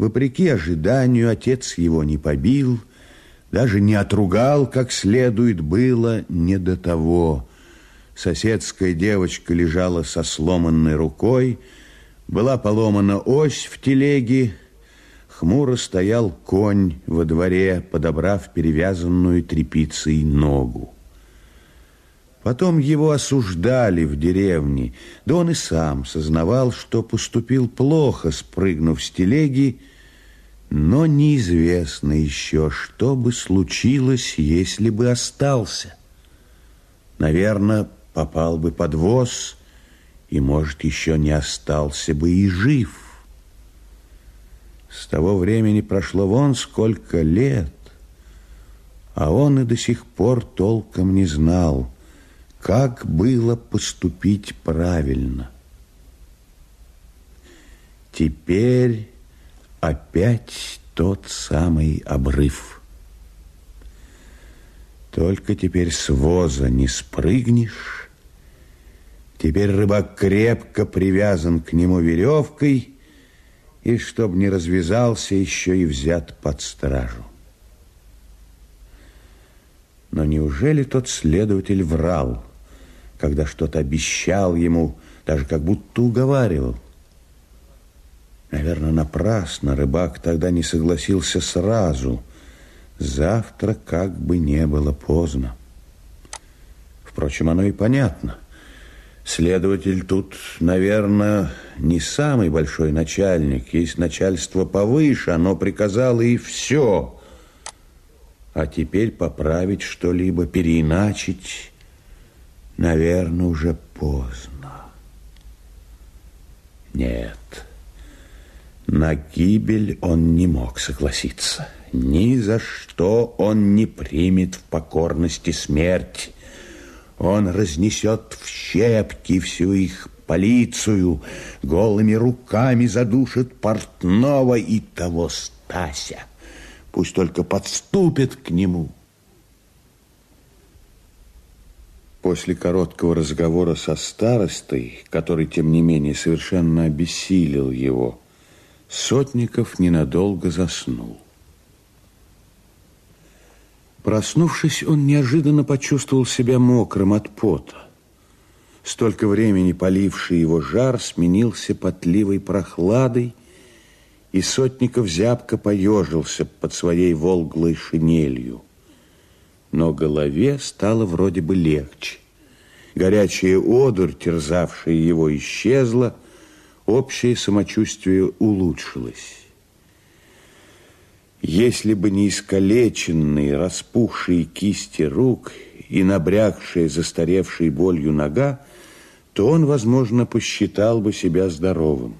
Вопреки ожиданию, отец его не побил, даже не отругал, как следует было, не до того. Соседская девочка лежала со сломанной рукой, была поломана ось в телеге, хмуро стоял конь во дворе, подобрав перевязанную тряпицей ногу. Потом его осуждали в деревне, да он и сам сознавал, что поступил плохо, спрыгнув с телеги, но неизвестно еще, что бы случилось, если бы остался. Наверное, попал бы под воз, и, может, еще не остался бы и жив. С того времени прошло вон сколько лет, а он и до сих пор толком не знал, как было поступить правильно. Теперь опять тот самый обрыв. Только теперь с воза не спрыгнешь. Теперь рыбак крепко привязан к нему веревкой и, чтоб не развязался, еще и взят под стражу. Но неужели тот следователь врал? Когда что-то обещал ему, даже как будто уговаривал. Наверное, напрасно рыбак тогда не согласился сразу. Завтра как бы не было поздно. Впрочем, оно и понятно. Следователь тут, наверное, не самый большой начальник. Есть начальство повыше, оно приказало и все. А теперь поправить что-либо, переиначить наверное, уже поздно. Нет, на гибель он не мог согласиться. Ни за что он не примет в покорности смерть. Он разнесет в щепки всю их полицию, голыми руками задушит портного и того Стася. Пусть только подступит к нему – После короткого разговора со старостой, который, тем не менее, совершенно обессилил его, Сотников ненадолго заснул. Проснувшись, он неожиданно почувствовал себя мокрым от пота. Столько времени поливший его жар сменился потливой прохладой, и Сотников зябко поежился под своей волглой шинелью но голове стало вроде бы легче. Горячая одурь, терзавшая его, исчезла, общее самочувствие улучшилось. Если бы не искалеченные, распухшие кисти рук и набрякшая, застаревшей болью нога, то он, возможно, посчитал бы себя здоровым.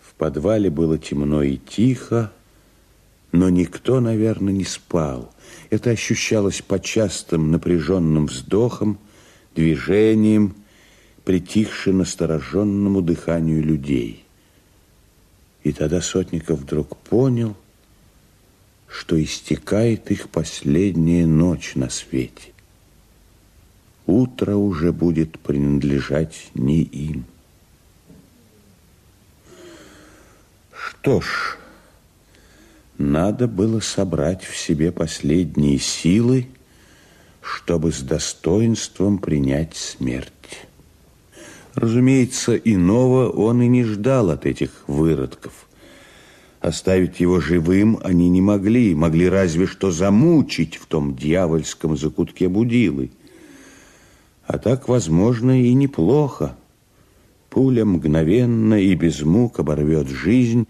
В подвале было темно и тихо, но никто, наверное, не спал. Это ощущалось по частым напряженным вздохам, движениям, притихше настороженному дыханию людей. И тогда Сотников вдруг понял, что истекает их последняя ночь на свете. Утро уже будет принадлежать не им. Что ж... Надо было собрать в себе последние силы, чтобы с достоинством принять смерть. Разумеется, иного он и не ждал от этих выродков. Оставить его живым они не могли, могли разве что замучить в том дьявольском закутке будилы. А так, возможно, и неплохо. Пуля мгновенно и без мук оборвет жизнь,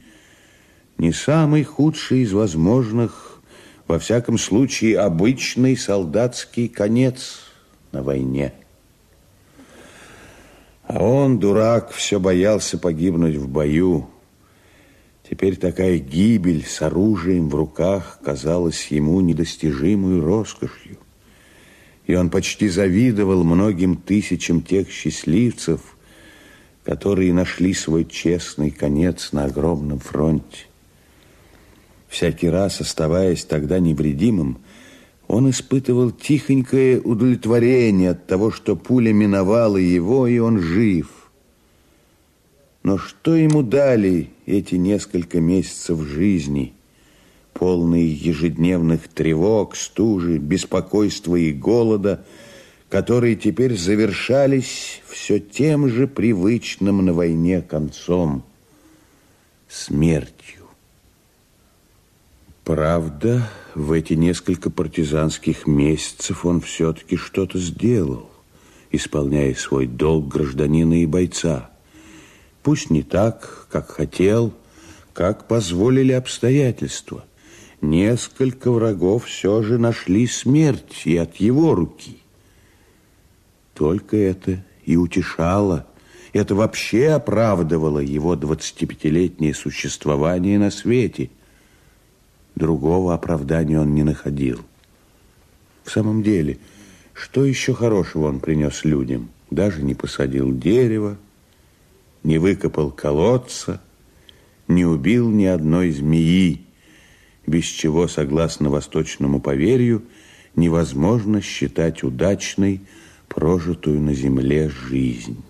не самый худший из возможных, во всяком случае, обычный солдатский конец на войне. А он, дурак, все боялся погибнуть в бою. Теперь такая гибель с оружием в руках казалась ему недостижимой роскошью. И он почти завидовал многим тысячам тех счастливцев, которые нашли свой честный конец на огромном фронте. Всякий раз, оставаясь тогда невредимым, он испытывал тихонькое удовлетворение от того, что пуля миновала его, и он жив. Но что ему дали эти несколько месяцев жизни, полные ежедневных тревог, стужи, беспокойства и голода, которые теперь завершались все тем же привычным на войне концом – смертью. Правда, в эти несколько партизанских месяцев он все-таки что-то сделал, исполняя свой долг гражданина и бойца – Пусть не так, как хотел, как позволили обстоятельства. Несколько врагов все же нашли смерть и от его руки. Только это и утешало, это вообще оправдывало его двадцатипятилетнее существование на свете. Другого оправдания он не находил. В самом деле, что еще хорошего он принес людям? Даже не посадил дерево, не выкопал колодца, не убил ни одной змеи, без чего, согласно восточному поверью, невозможно считать удачной прожитую на земле жизнь.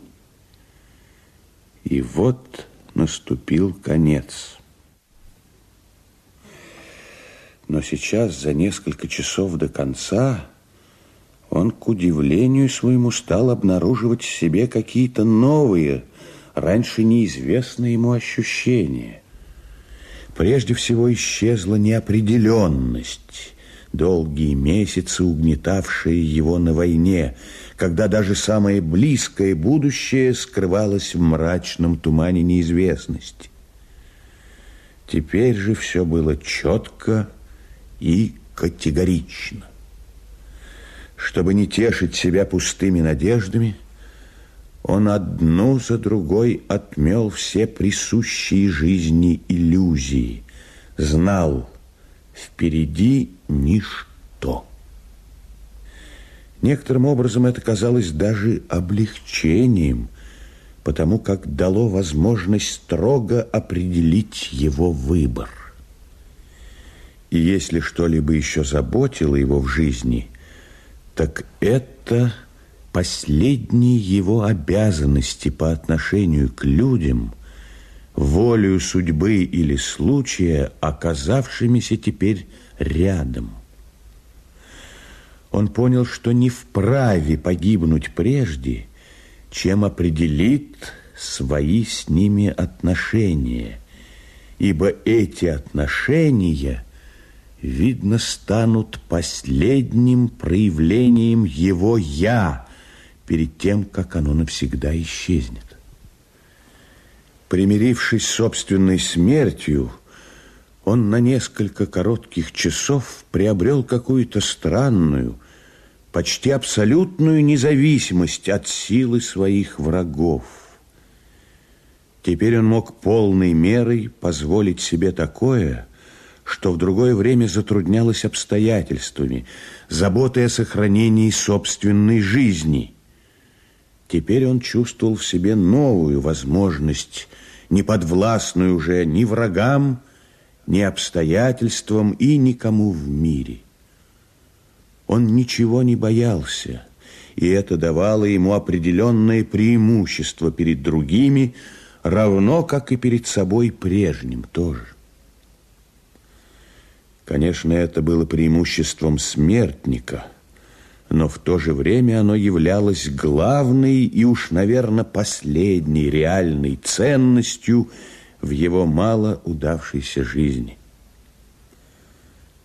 И вот наступил конец. Но сейчас, за несколько часов до конца, он, к удивлению своему, стал обнаруживать в себе какие-то новые, раньше неизвестное ему ощущение. Прежде всего исчезла неопределенность, долгие месяцы, угнетавшие его на войне, когда даже самое близкое будущее скрывалось в мрачном тумане неизвестности. Теперь же все было четко и категорично. Чтобы не тешить себя пустыми надеждами, он одну за другой отмел все присущие жизни иллюзии. Знал, впереди ничто. Некоторым образом это казалось даже облегчением, потому как дало возможность строго определить его выбор. И если что-либо еще заботило его в жизни, так это последние его обязанности по отношению к людям, волею судьбы или случая, оказавшимися теперь рядом. Он понял, что не вправе погибнуть прежде, чем определит свои с ними отношения, ибо эти отношения, видно, станут последним проявлением его «я», перед тем, как оно навсегда исчезнет. Примирившись с собственной смертью, он на несколько коротких часов приобрел какую-то странную, почти абсолютную независимость от силы своих врагов. Теперь он мог полной мерой позволить себе такое, что в другое время затруднялось обстоятельствами, заботой о сохранении собственной жизни – Теперь он чувствовал в себе новую возможность, не подвластную уже ни врагам, ни обстоятельствам и никому в мире. Он ничего не боялся, и это давало ему определенное преимущество перед другими, равно как и перед собой прежним тоже. Конечно, это было преимуществом смертника – но в то же время оно являлось главной и уж, наверное, последней реальной ценностью в его мало удавшейся жизни.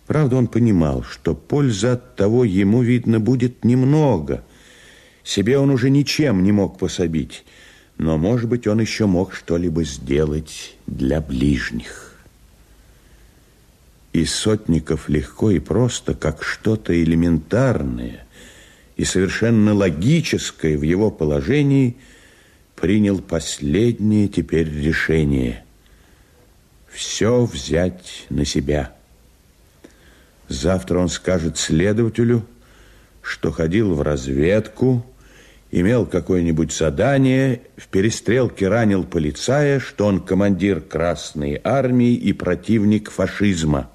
Правда, он понимал, что пользы от того ему, видно, будет немного. Себе он уже ничем не мог пособить, но, может быть, он еще мог что-либо сделать для ближних. И сотников легко и просто, как что-то элементарное – и совершенно логическое в его положении, принял последнее теперь решение – все взять на себя. Завтра он скажет следователю, что ходил в разведку, имел какое-нибудь задание, в перестрелке ранил полицая, что он командир Красной Армии и противник фашизма.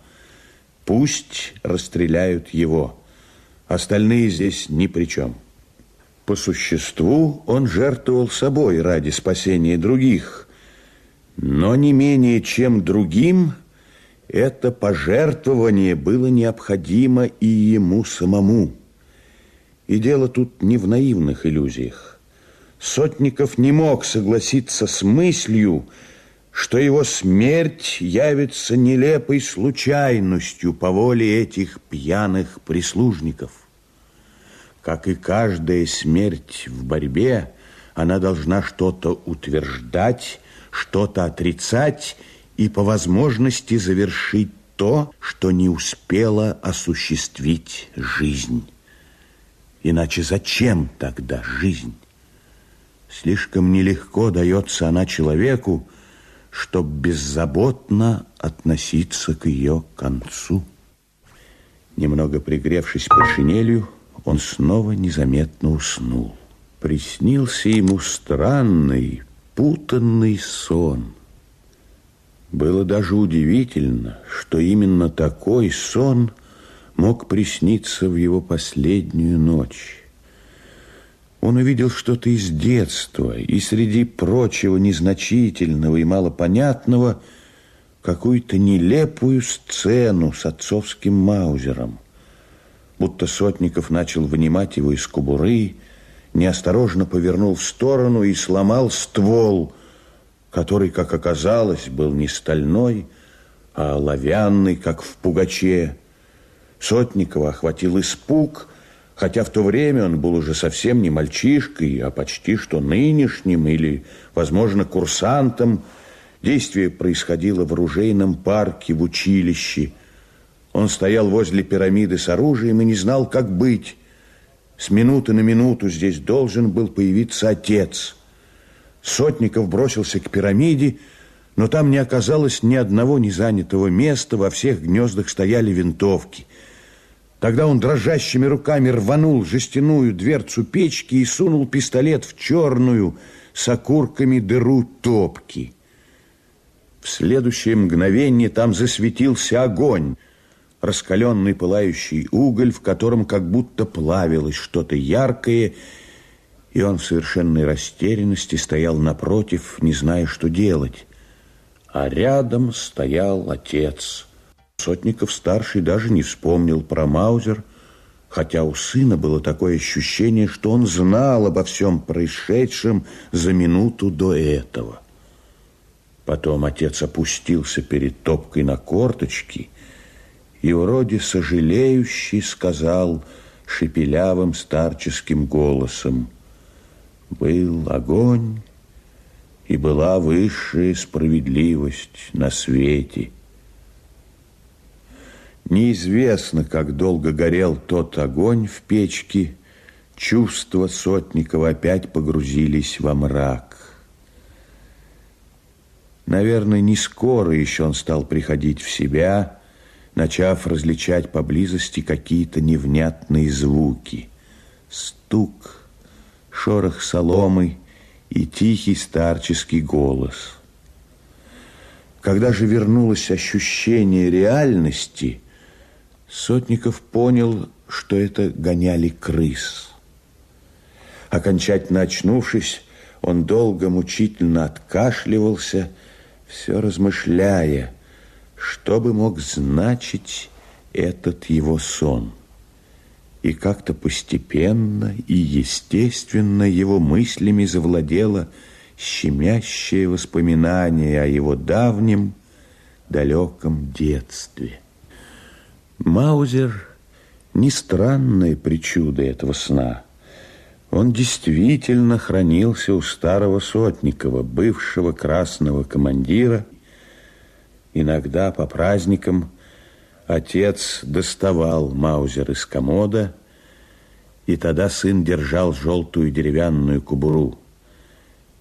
Пусть расстреляют его. Остальные здесь ни при чем. По существу он жертвовал собой ради спасения других, Но не менее чем другим это пожертвование было необходимо и ему самому. И дело тут не в наивных иллюзиях. Сотников не мог согласиться с мыслью, что его смерть явится нелепой случайностью по воле этих пьяных прислужников. Как и каждая смерть в борьбе, она должна что-то утверждать, что-то отрицать и по возможности завершить то, что не успела осуществить жизнь. Иначе зачем тогда жизнь? Слишком нелегко дается она человеку, чтобы беззаботно относиться к ее концу. Немного пригревшись под шинелью, он снова незаметно уснул. Приснился ему странный, путанный сон. Было даже удивительно, что именно такой сон мог присниться в его последнюю ночь. Он увидел что-то из детства, и среди прочего незначительного и малопонятного какую-то нелепую сцену с отцовским маузером. Будто Сотников начал вынимать его из кобуры, неосторожно повернул в сторону и сломал ствол, который, как оказалось, был не стальной, а оловянный, как в пугаче. Сотникова охватил испуг – хотя в то время он был уже совсем не мальчишкой, а почти что нынешним или, возможно, курсантом. Действие происходило в оружейном парке, в училище. Он стоял возле пирамиды с оружием и не знал, как быть. С минуты на минуту здесь должен был появиться отец. Сотников бросился к пирамиде, но там не оказалось ни одного незанятого места, во всех гнездах стояли винтовки – Тогда он дрожащими руками рванул жестяную дверцу печки и сунул пистолет в черную с окурками дыру топки. В следующее мгновение там засветился огонь, раскаленный пылающий уголь, в котором как будто плавилось что-то яркое, и он в совершенной растерянности стоял напротив, не зная, что делать. А рядом стоял отец – Сотников-старший даже не вспомнил про Маузер, хотя у сына было такое ощущение, что он знал обо всем происшедшем за минуту до этого. Потом отец опустился перед топкой на корточки и вроде сожалеющий сказал шепелявым старческим голосом «Был огонь, и была высшая справедливость на свете». Неизвестно, как долго горел тот огонь в печке. Чувства Сотникова опять погрузились во мрак. Наверное, не скоро еще он стал приходить в себя, начав различать поблизости какие-то невнятные звуки. Стук, шорох соломы и тихий старческий голос. Когда же вернулось ощущение реальности – Сотников понял, что это гоняли крыс. Окончательно очнувшись, он долго мучительно откашливался, все размышляя, что бы мог значить этот его сон. И как-то постепенно и естественно его мыслями завладело щемящее воспоминание о его давнем далеком детстве. Маузер не странная причуда этого сна. Он действительно хранился у старого Сотникова, бывшего красного командира. Иногда по праздникам отец доставал Маузер из комода, и тогда сын держал желтую деревянную кубуру.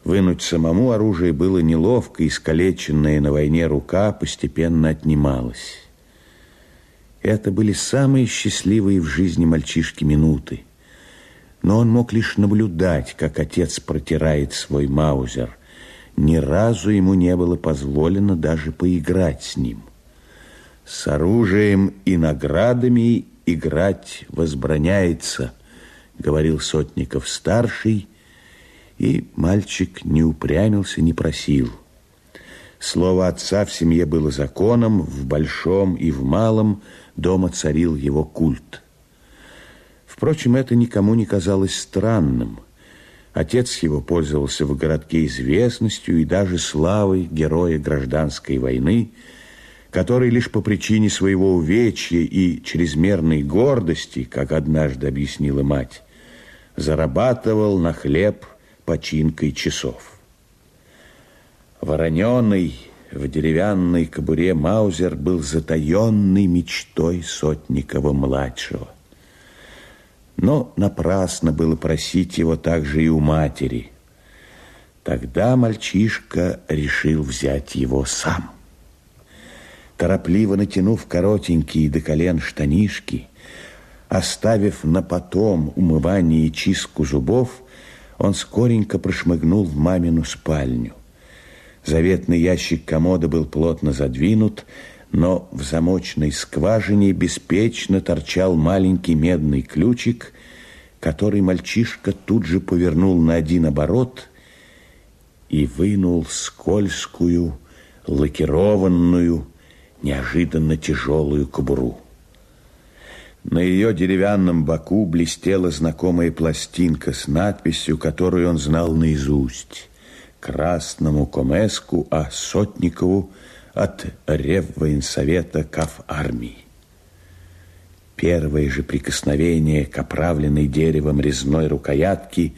Вынуть самому оружие было неловко, искалеченная на войне рука постепенно отнималась. Это были самые счастливые в жизни мальчишки минуты. Но он мог лишь наблюдать, как отец протирает свой маузер. Ни разу ему не было позволено даже поиграть с ним. С оружием и наградами играть возбраняется, говорил Сотников-старший, и мальчик не упрямился, не просил. Слово отца в семье было законом, в большом и в малом дома царил его культ. Впрочем, это никому не казалось странным. Отец его пользовался в городке известностью и даже славой героя гражданской войны, который лишь по причине своего увечья и чрезмерной гордости, как однажды объяснила мать, зарабатывал на хлеб починкой часов. Вороненый в деревянной кобуре Маузер был затаенной мечтой Сотникова-младшего. Но напрасно было просить его также и у матери. Тогда мальчишка решил взять его сам. Торопливо натянув коротенькие до колен штанишки, оставив на потом умывание и чистку зубов, он скоренько прошмыгнул в мамину спальню. Заветный ящик комода был плотно задвинут, но в замочной скважине беспечно торчал маленький медный ключик, который мальчишка тут же повернул на один оборот и вынул скользкую, лакированную, неожиданно тяжелую кобуру. На ее деревянном боку блестела знакомая пластинка с надписью, которую он знал наизусть красному комеску, а Сотникову от Реввоенсовета Кав армии. Первое же прикосновение к оправленной деревом резной рукоятки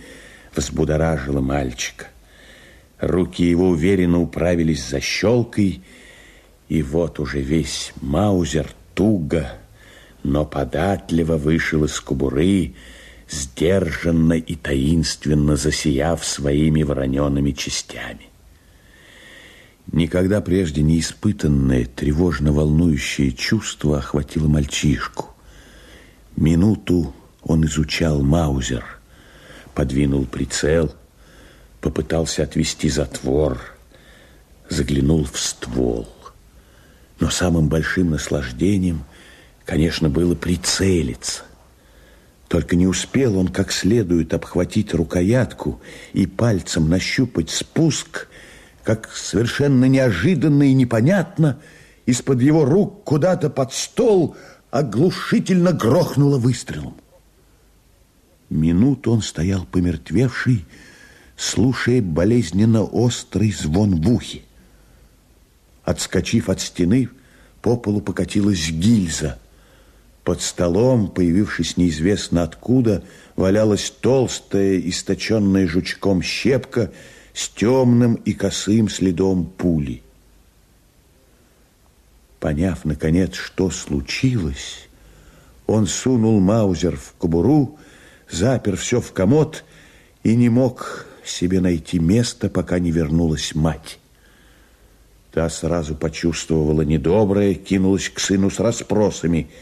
взбудоражило мальчика. Руки его уверенно управились за щелкой, и вот уже весь маузер туго, но податливо вышел из кобуры, сдержанно и таинственно засияв своими вороненными частями. Никогда прежде не испытанное тревожно волнующее чувство охватило мальчишку. Минуту он изучал Маузер, подвинул прицел, попытался отвести затвор, заглянул в ствол. Но самым большим наслаждением, конечно, было прицелиться. Только не успел он как следует обхватить рукоятку и пальцем нащупать спуск, как совершенно неожиданно и непонятно из-под его рук куда-то под стол оглушительно грохнуло выстрелом. Минуту он стоял помертвевший, слушая болезненно острый звон в ухе. Отскочив от стены, по полу покатилась гильза – под столом, появившись неизвестно откуда, валялась толстая, источенная жучком щепка с темным и косым следом пули. Поняв, наконец, что случилось, он сунул Маузер в кобуру, запер все в комод и не мог себе найти место, пока не вернулась мать. Та сразу почувствовала недоброе, кинулась к сыну с расспросами –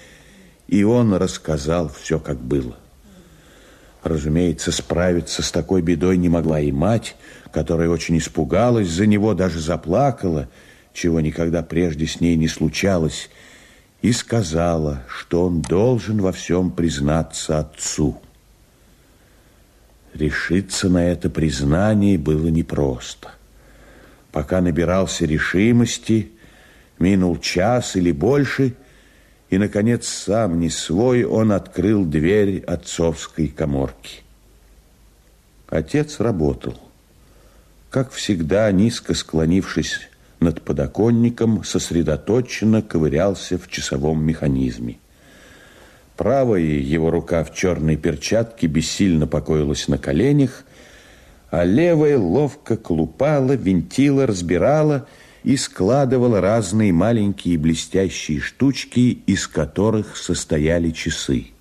и он рассказал все, как было. Разумеется, справиться с такой бедой не могла и мать, которая очень испугалась за него, даже заплакала, чего никогда прежде с ней не случалось, и сказала, что он должен во всем признаться отцу. Решиться на это признание было непросто. Пока набирался решимости, минул час или больше – и, наконец, сам не свой, он открыл дверь отцовской коморки. Отец работал. Как всегда, низко склонившись над подоконником, сосредоточенно ковырялся в часовом механизме. Правая его рука в черной перчатке бессильно покоилась на коленях, а левая ловко клупала, винтила, разбирала – и складывал разные маленькие блестящие штучки, из которых состояли часы.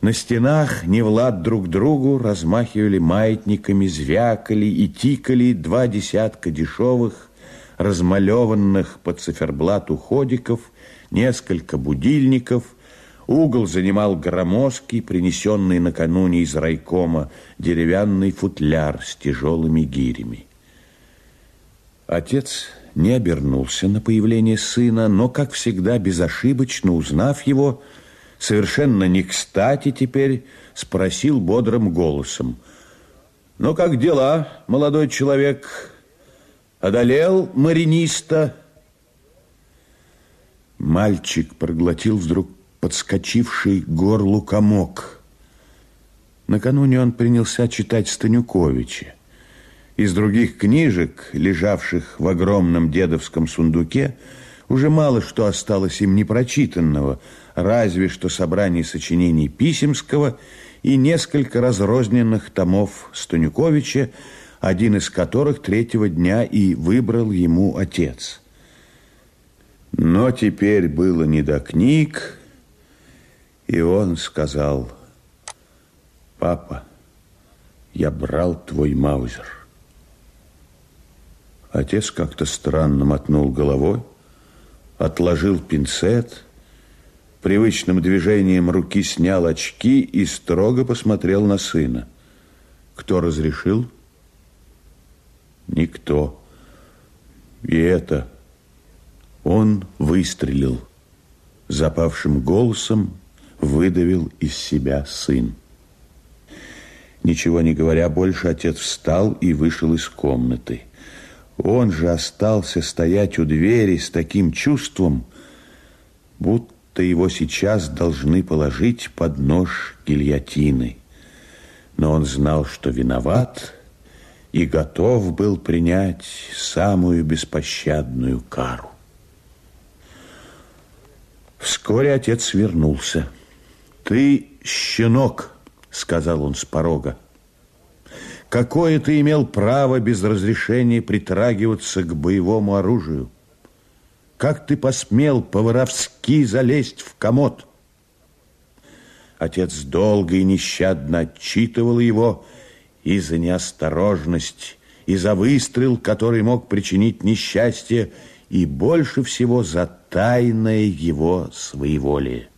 На стенах не влад друг другу размахивали маятниками, звякали и тикали два десятка дешевых, размалеванных под циферблат уходиков, несколько будильников, угол занимал громоздкий, принесенный накануне из райкома, деревянный футляр с тяжелыми гирями. Отец не обернулся на появление сына, но, как всегда, безошибочно узнав его, совершенно не кстати теперь спросил бодрым голосом. «Ну, как дела, молодой человек? Одолел мариниста. Мальчик проглотил вдруг подскочивший горлу комок. Накануне он принялся читать Станюковича. Из других книжек, лежавших в огромном дедовском сундуке, уже мало что осталось им непрочитанного, разве что собрание сочинений Писемского и несколько разрозненных томов Станюковича, один из которых третьего дня и выбрал ему отец. Но теперь было не до книг, и он сказал, «Папа, я брал твой маузер». Отец как-то странно мотнул головой, отложил пинцет, привычным движением руки снял очки и строго посмотрел на сына. Кто разрешил? Никто. И это он выстрелил. Запавшим голосом выдавил из себя сын. Ничего не говоря больше, отец встал и вышел из комнаты. Он же остался стоять у двери с таким чувством, будто его сейчас должны положить под нож гильотины. Но он знал, что виноват, и готов был принять самую беспощадную кару. Вскоре отец вернулся. «Ты щенок», — сказал он с порога. Какое ты имел право без разрешения притрагиваться к боевому оружию? Как ты посмел по-воровски залезть в комод? Отец долго и нещадно отчитывал его и за неосторожность, и за выстрел, который мог причинить несчастье, и больше всего за тайное его своеволие.